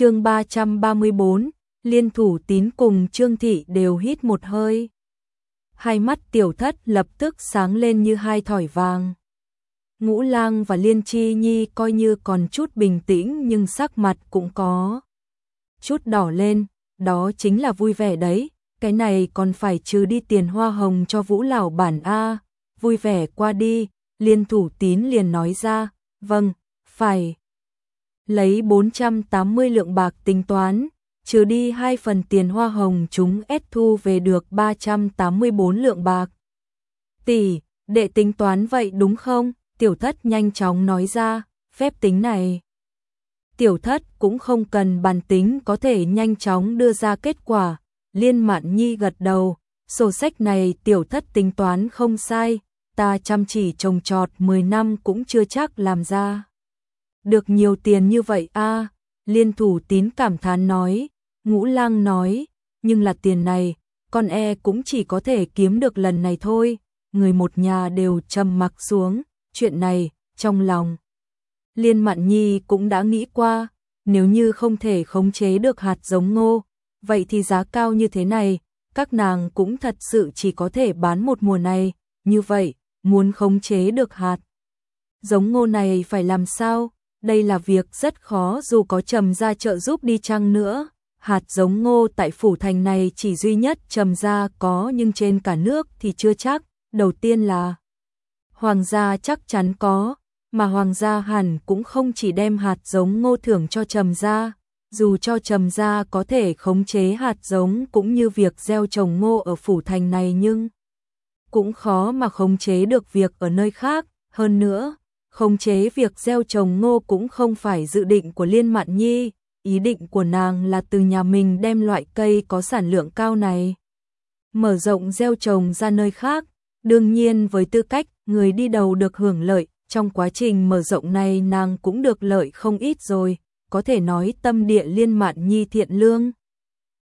chương 334, liên thủ tín cùng Trương Thị đều hít một hơi. Hai mắt tiểu thất lập tức sáng lên như hai thỏi vàng. Ngũ lang và liên chi nhi coi như còn chút bình tĩnh nhưng sắc mặt cũng có. Chút đỏ lên, đó chính là vui vẻ đấy, cái này còn phải trừ đi tiền hoa hồng cho vũ lão bản A, vui vẻ qua đi, liên thủ tín liền nói ra, vâng, phải. Lấy 480 lượng bạc tính toán, trừ đi hai phần tiền hoa hồng chúng ép thu về được 384 lượng bạc. Tỷ, đệ tính toán vậy đúng không? Tiểu thất nhanh chóng nói ra, phép tính này. Tiểu thất cũng không cần bàn tính có thể nhanh chóng đưa ra kết quả. Liên mạn nhi gật đầu, sổ sách này tiểu thất tính toán không sai, ta chăm chỉ trồng trọt 10 năm cũng chưa chắc làm ra. Được nhiều tiền như vậy a liên thủ tín cảm thán nói, ngũ lang nói, nhưng là tiền này, con e cũng chỉ có thể kiếm được lần này thôi, người một nhà đều trầm mặc xuống, chuyện này, trong lòng. Liên Mạn Nhi cũng đã nghĩ qua, nếu như không thể khống chế được hạt giống ngô, vậy thì giá cao như thế này, các nàng cũng thật sự chỉ có thể bán một mùa này, như vậy, muốn khống chế được hạt. Giống ngô này phải làm sao? Đây là việc rất khó dù có trầm ra trợ giúp đi chăng nữa. Hạt giống ngô tại phủ thành này chỉ duy nhất trầm ra có nhưng trên cả nước thì chưa chắc. Đầu tiên là Hoàng gia chắc chắn có, mà Hoàng gia hẳn cũng không chỉ đem hạt giống ngô thưởng cho trầm gia. Dù cho trầm gia có thể khống chế hạt giống cũng như việc gieo trồng ngô ở phủ thành này nhưng cũng khó mà khống chế được việc ở nơi khác. Hơn nữa, khống chế việc gieo trồng ngô cũng không phải dự định của Liên Mạn Nhi, ý định của nàng là từ nhà mình đem loại cây có sản lượng cao này. Mở rộng gieo trồng ra nơi khác, đương nhiên với tư cách người đi đầu được hưởng lợi, trong quá trình mở rộng này nàng cũng được lợi không ít rồi, có thể nói tâm địa Liên Mạn Nhi thiện lương.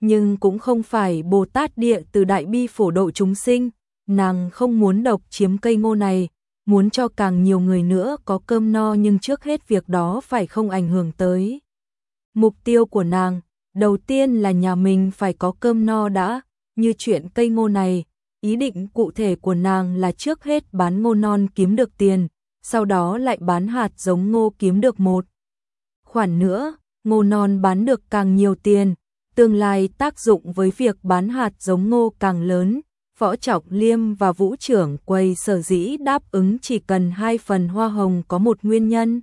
Nhưng cũng không phải Bồ Tát địa từ đại bi phổ độ chúng sinh, nàng không muốn độc chiếm cây ngô này, muốn cho càng nhiều người nữa có cơm no nhưng trước hết việc đó phải không ảnh hưởng tới. Mục tiêu của nàng, đầu tiên là nhà mình phải có cơm no đã, như chuyện cây ngô này, ý định cụ thể của nàng là trước hết bán ngô non kiếm được tiền, sau đó lại bán hạt giống ngô kiếm được một. Khoản nữa, ngô non bán được càng nhiều tiền, tương lai tác dụng với việc bán hạt giống ngô càng lớn, Võ Trọng Liêm và Vũ trưởng quầy sở dĩ đáp ứng chỉ cần hai phần hoa hồng có một nguyên nhân.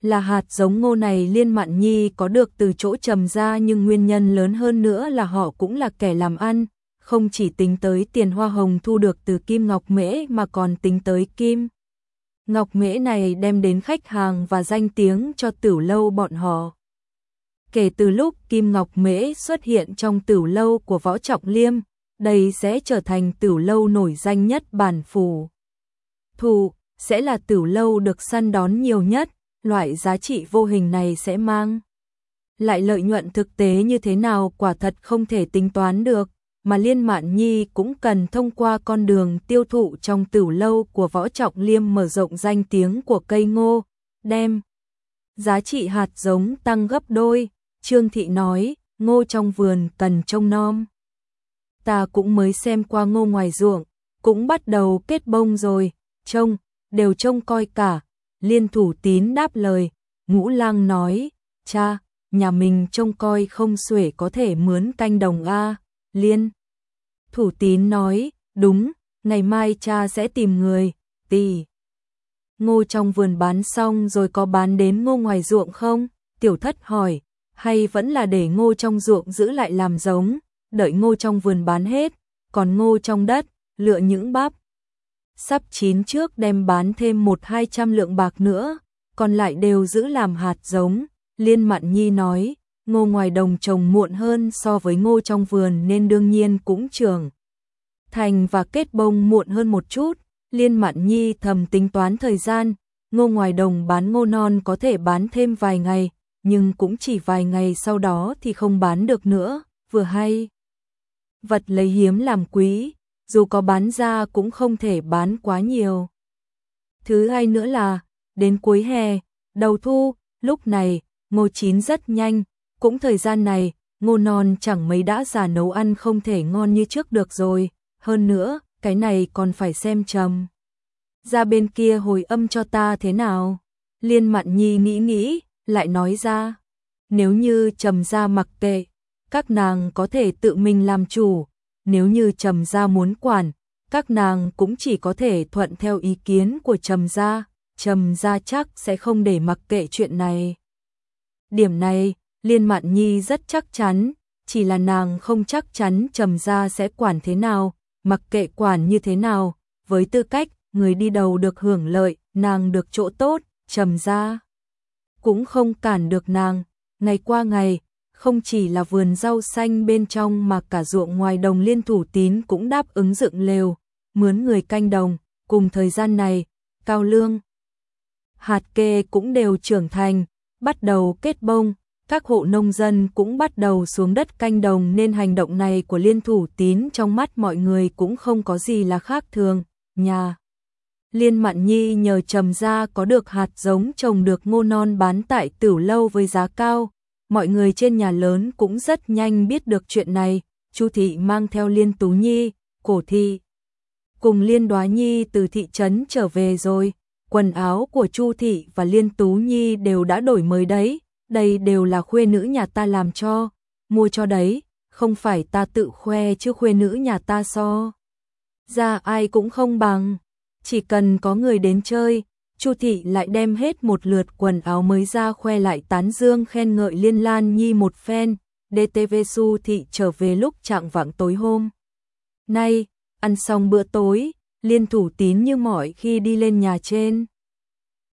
Là hạt giống ngô này Liên Mạn Nhi có được từ chỗ trầm ra nhưng nguyên nhân lớn hơn nữa là họ cũng là kẻ làm ăn, không chỉ tính tới tiền hoa hồng thu được từ Kim Ngọc Mễ mà còn tính tới Kim. Ngọc Mễ này đem đến khách hàng và danh tiếng cho tử lâu bọn họ. Kể từ lúc Kim Ngọc Mễ xuất hiện trong tử lâu của Võ Trọng Liêm, đây sẽ trở thành tiểu lâu nổi danh nhất bản phủ. Thù sẽ là tiểu lâu được săn đón nhiều nhất, loại giá trị vô hình này sẽ mang. Lại lợi nhuận thực tế như thế nào quả thật không thể tính toán được, mà Liên Mạn Nhi cũng cần thông qua con đường tiêu thụ trong tửu lâu của Võ Trọng Liêm mở rộng danh tiếng của cây ngô, đem giá trị hạt giống tăng gấp đôi, Trương Thị nói, ngô trong vườn cần trông nom ta cũng mới xem qua ngô ngoài ruộng, cũng bắt đầu kết bông rồi, trông, đều trông coi cả. Liên thủ tín đáp lời, ngũ lang nói, cha, nhà mình trông coi không xuể có thể mướn canh đồng A, liên. Thủ tín nói, đúng, ngày mai cha sẽ tìm người, tì. Ngô trong vườn bán xong rồi có bán đến ngô ngoài ruộng không? Tiểu thất hỏi, hay vẫn là để ngô trong ruộng giữ lại làm giống? Đợi ngô trong vườn bán hết, còn ngô trong đất, lựa những bắp. Sắp chín trước đem bán thêm một hai trăm lượng bạc nữa, còn lại đều giữ làm hạt giống. Liên Mạn Nhi nói, ngô ngoài đồng trồng muộn hơn so với ngô trong vườn nên đương nhiên cũng trưởng. Thành và kết bông muộn hơn một chút, Liên Mạn Nhi thầm tính toán thời gian, ngô ngoài đồng bán ngô non có thể bán thêm vài ngày, nhưng cũng chỉ vài ngày sau đó thì không bán được nữa, vừa hay vật lấy hiếm làm quý, dù có bán ra cũng không thể bán quá nhiều. Thứ hai nữa là, đến cuối hè, đầu thu, lúc này, ngô chín rất nhanh, Cũng thời gian này, ngô non chẳng mấy đã già nấu ăn không thể ngon như trước được rồi, hơn nữa, cái này còn phải xem trầm. Ra bên kia hồi âm cho ta thế nào? Liên Mạn Nhi nghĩ nghĩ, lại nói ra, nếu như trầm ra mặc kệ, các nàng có thể tự mình làm chủ, nếu như trầm gia muốn quản, các nàng cũng chỉ có thể thuận theo ý kiến của trầm gia, trầm gia chắc sẽ không để mặc kệ chuyện này. Điểm này, Liên Mạn Nhi rất chắc chắn, chỉ là nàng không chắc chắn trầm gia sẽ quản thế nào, mặc kệ quản như thế nào, với tư cách người đi đầu được hưởng lợi, nàng được chỗ tốt, trầm gia cũng không cản được nàng, ngày qua ngày, không chỉ là vườn rau xanh bên trong mà cả ruộng ngoài đồng liên thủ tín cũng đáp ứng dựng lều, mướn người canh đồng, cùng thời gian này, cao lương. Hạt kê cũng đều trưởng thành, bắt đầu kết bông, các hộ nông dân cũng bắt đầu xuống đất canh đồng nên hành động này của liên thủ tín trong mắt mọi người cũng không có gì là khác thường, nhà. Liên Mạn Nhi nhờ trầm ra có được hạt giống trồng được ngô non bán tại tửu lâu với giá cao, mọi người trên nhà lớn cũng rất nhanh biết được chuyện này, Chu thị mang theo Liên Tú Nhi, Cổ thị cùng Liên Đoá Nhi từ thị trấn trở về rồi, quần áo của Chu thị và Liên Tú Nhi đều đã đổi mới đấy, đây đều là khuê nữ nhà ta làm cho, mua cho đấy, không phải ta tự khoe chứ khuê nữ nhà ta so. Ra ai cũng không bằng, chỉ cần có người đến chơi, Chu thị lại đem hết một lượt quần áo mới ra khoe lại tán dương khen ngợi Liên Lan Nhi một phen, DTV Su thị trở về lúc trạng vạng tối hôm. Nay, ăn xong bữa tối, Liên thủ tín như mọi khi đi lên nhà trên.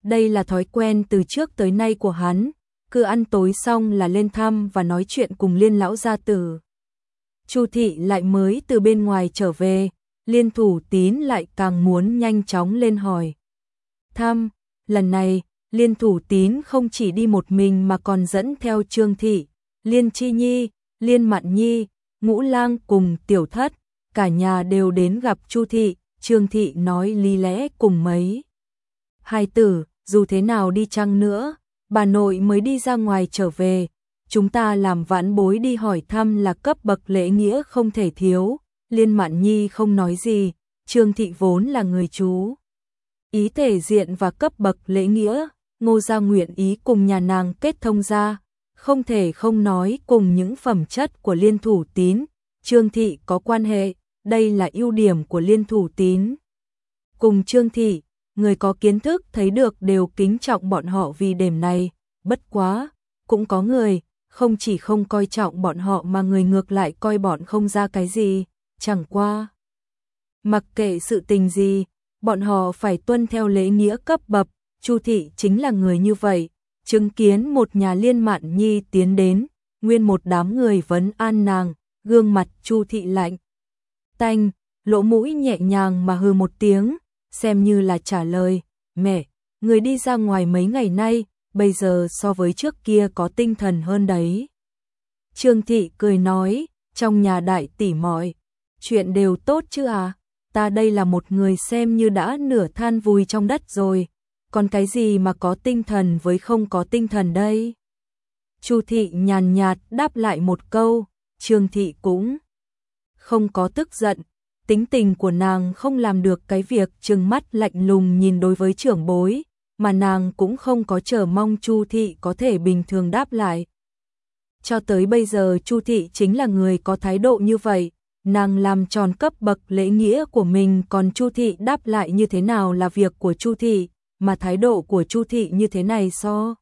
Đây là thói quen từ trước tới nay của hắn, cứ ăn tối xong là lên thăm và nói chuyện cùng Liên lão gia tử. Chu thị lại mới từ bên ngoài trở về, Liên thủ tín lại càng muốn nhanh chóng lên hỏi. Thăm, lần này, Liên thủ tín không chỉ đi một mình mà còn dẫn theo Trương Thị, Liên Chi Nhi, Liên Mạn Nhi, Ngũ Lang cùng Tiểu Thất, cả nhà đều đến gặp Chu Thị, Trương Thị nói lý lẽ cùng mấy. Hai tử, dù thế nào đi chăng nữa, bà nội mới đi ra ngoài trở về, chúng ta làm vãn bối đi hỏi thăm là cấp bậc lễ nghĩa không thể thiếu, Liên Mạn Nhi không nói gì, Trương Thị vốn là người chú. Ý thể diện và cấp bậc lễ nghĩa, ngô gia nguyện ý cùng nhà nàng kết thông gia, không thể không nói cùng những phẩm chất của liên thủ tín, Trương Thị có quan hệ, đây là ưu điểm của liên thủ tín. Cùng Trương Thị, người có kiến thức thấy được đều kính trọng bọn họ vì điểm này, bất quá, cũng có người, không chỉ không coi trọng bọn họ mà người ngược lại coi bọn không ra cái gì, chẳng qua. Mặc kệ sự tình gì, bọn họ phải tuân theo lễ nghĩa cấp bậc, Chu thị chính là người như vậy, chứng kiến một nhà liên mạn nhi tiến đến, nguyên một đám người vấn an nàng, gương mặt Chu thị lạnh. Tanh, lỗ mũi nhẹ nhàng mà hừ một tiếng, xem như là trả lời, mẹ, người đi ra ngoài mấy ngày nay, bây giờ so với trước kia có tinh thần hơn đấy. Trương thị cười nói, trong nhà đại tỷ mọi, chuyện đều tốt chứ à, ta đây là một người xem như đã nửa than vùi trong đất rồi, còn cái gì mà có tinh thần với không có tinh thần đây? Chu thị nhàn nhạt đáp lại một câu, Trương thị cũng không có tức giận, tính tình của nàng không làm được cái việc trừng mắt lạnh lùng nhìn đối với trưởng bối, mà nàng cũng không có chờ mong Chu thị có thể bình thường đáp lại. Cho tới bây giờ Chu thị chính là người có thái độ như vậy, nàng làm tròn cấp bậc lễ nghĩa của mình, còn Chu thị đáp lại như thế nào là việc của Chu thị, mà thái độ của Chu thị như thế này so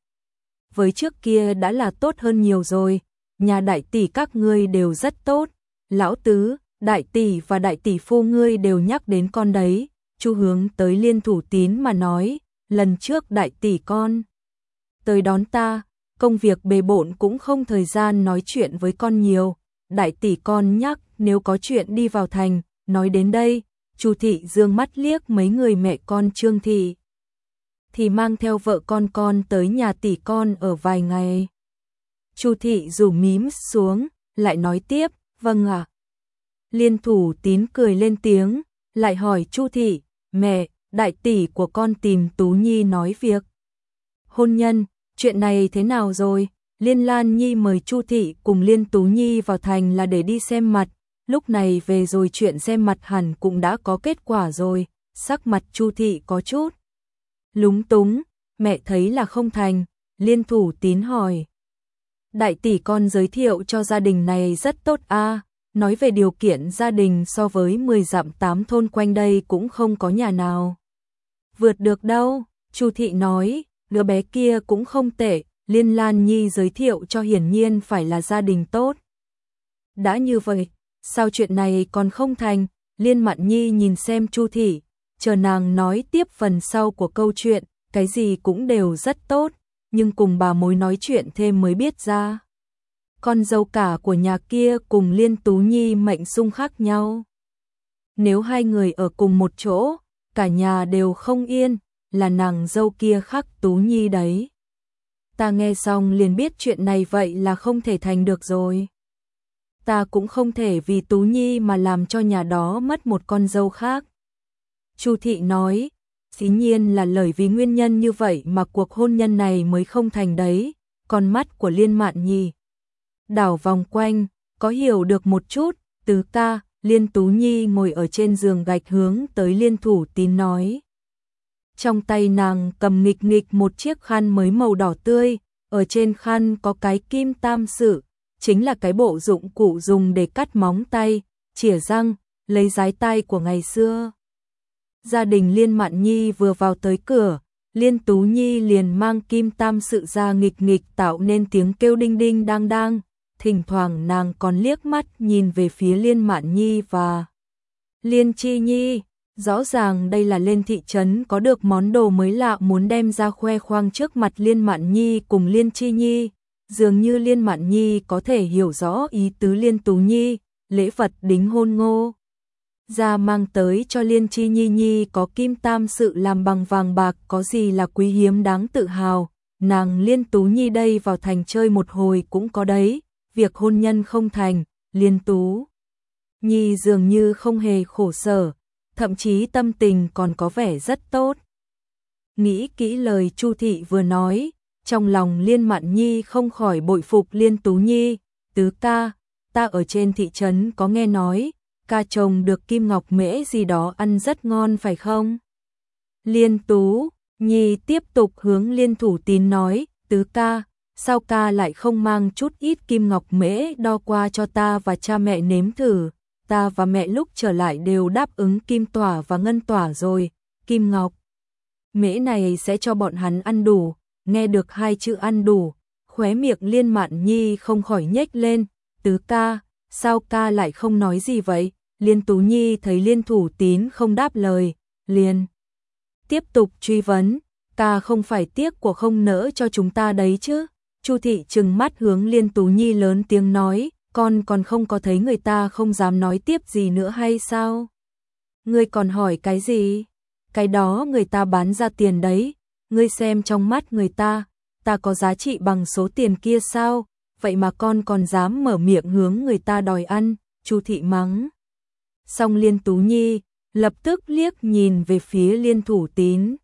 với trước kia đã là tốt hơn nhiều rồi. Nhà đại tỷ các ngươi đều rất tốt, lão tứ, đại tỷ và đại tỷ phu ngươi đều nhắc đến con đấy. Chu hướng tới liên thủ tín mà nói, lần trước đại tỷ con tới đón ta, công việc bề bộn cũng không thời gian nói chuyện với con nhiều. Đại tỷ con nhắc nếu có chuyện đi vào thành, nói đến đây, Chu thị dương mắt liếc mấy người mẹ con Trương thị thì mang theo vợ con con tới nhà tỷ con ở vài ngày. Chu thị rủ mím xuống, lại nói tiếp, vâng ạ. Liên thủ tín cười lên tiếng, lại hỏi Chu thị, mẹ, đại tỷ của con tìm Tú Nhi nói việc. Hôn nhân, chuyện này thế nào rồi? Liên Lan Nhi mời Chu Thị cùng Liên Tú Nhi vào thành là để đi xem mặt, lúc này về rồi chuyện xem mặt hẳn cũng đã có kết quả rồi, sắc mặt Chu Thị có chút. Lúng túng, mẹ thấy là không thành, Liên Thủ Tín hỏi. Đại tỷ con giới thiệu cho gia đình này rất tốt a nói về điều kiện gia đình so với 10 dặm 8 thôn quanh đây cũng không có nhà nào. Vượt được đâu, Chu Thị nói, đứa bé kia cũng không tệ, Liên Lan Nhi giới thiệu cho hiển nhiên phải là gia đình tốt. Đã như vậy, sao chuyện này còn không thành? Liên Mạn Nhi nhìn xem Chu Thị, chờ nàng nói tiếp phần sau của câu chuyện, cái gì cũng đều rất tốt, nhưng cùng bà mối nói chuyện thêm mới biết ra. Con dâu cả của nhà kia cùng Liên Tú Nhi mệnh xung khác nhau. Nếu hai người ở cùng một chỗ, cả nhà đều không yên, là nàng dâu kia khắc Tú Nhi đấy. Ta nghe xong liền biết chuyện này vậy là không thể thành được rồi. Ta cũng không thể vì Tú Nhi mà làm cho nhà đó mất một con dâu khác. Chu Thị nói, dĩ nhiên là lời vì nguyên nhân như vậy mà cuộc hôn nhân này mới không thành đấy. Con mắt của Liên Mạn Nhi đảo vòng quanh, có hiểu được một chút, từ ta, Liên Tú Nhi ngồi ở trên giường gạch hướng tới Liên Thủ Tín nói. Trong tay nàng cầm nghịch nghịch một chiếc khăn mới màu đỏ tươi, ở trên khăn có cái kim tam sự, chính là cái bộ dụng cụ dùng để cắt móng tay, chỉa răng, lấy giái tay của ngày xưa. Gia đình Liên Mạn Nhi vừa vào tới cửa, Liên Tú Nhi liền mang kim tam sự ra nghịch nghịch tạo nên tiếng kêu đinh đinh đang đang, thỉnh thoảng nàng còn liếc mắt nhìn về phía Liên Mạn Nhi và Liên Chi Nhi. Rõ ràng đây là lên thị trấn có được món đồ mới lạ muốn đem ra khoe khoang trước mặt Liên Mạn Nhi cùng Liên Chi Nhi. Dường như Liên Mạn Nhi có thể hiểu rõ ý tứ Liên Tú Nhi, lễ vật đính hôn ngô. Ra mang tới cho Liên Chi Nhi Nhi có kim tam sự làm bằng vàng bạc có gì là quý hiếm đáng tự hào. Nàng Liên Tú Nhi đây vào thành chơi một hồi cũng có đấy, việc hôn nhân không thành, Liên Tú. Nhi dường như không hề khổ sở, thậm chí tâm tình còn có vẻ rất tốt. Nghĩ kỹ lời Chu thị vừa nói, trong lòng Liên Mạn Nhi không khỏi bội phục Liên Tú Nhi, tứ ca, ta ở trên thị trấn có nghe nói, ca chồng được kim ngọc mễ gì đó ăn rất ngon phải không? Liên Tú, Nhi tiếp tục hướng Liên Thủ Tín nói, tứ ca, sao ca lại không mang chút ít kim ngọc mễ đo qua cho ta và cha mẹ nếm thử, ta và mẹ lúc trở lại đều đáp ứng kim tỏa và ngân tỏa rồi, kim ngọc. Mễ này sẽ cho bọn hắn ăn đủ, nghe được hai chữ ăn đủ, khóe miệng liên mạn nhi không khỏi nhếch lên, tứ ca, sao ca lại không nói gì vậy, liên tú nhi thấy liên thủ tín không đáp lời, liền. Tiếp tục truy vấn, ca không phải tiếc của không nỡ cho chúng ta đấy chứ, Chu thị trừng mắt hướng liên tú nhi lớn tiếng nói, con còn không có thấy người ta không dám nói tiếp gì nữa hay sao? Ngươi còn hỏi cái gì? Cái đó người ta bán ra tiền đấy, ngươi xem trong mắt người ta, ta có giá trị bằng số tiền kia sao? Vậy mà con còn dám mở miệng hướng người ta đòi ăn, Chu thị mắng. Xong Liên Tú Nhi lập tức liếc nhìn về phía Liên Thủ Tín.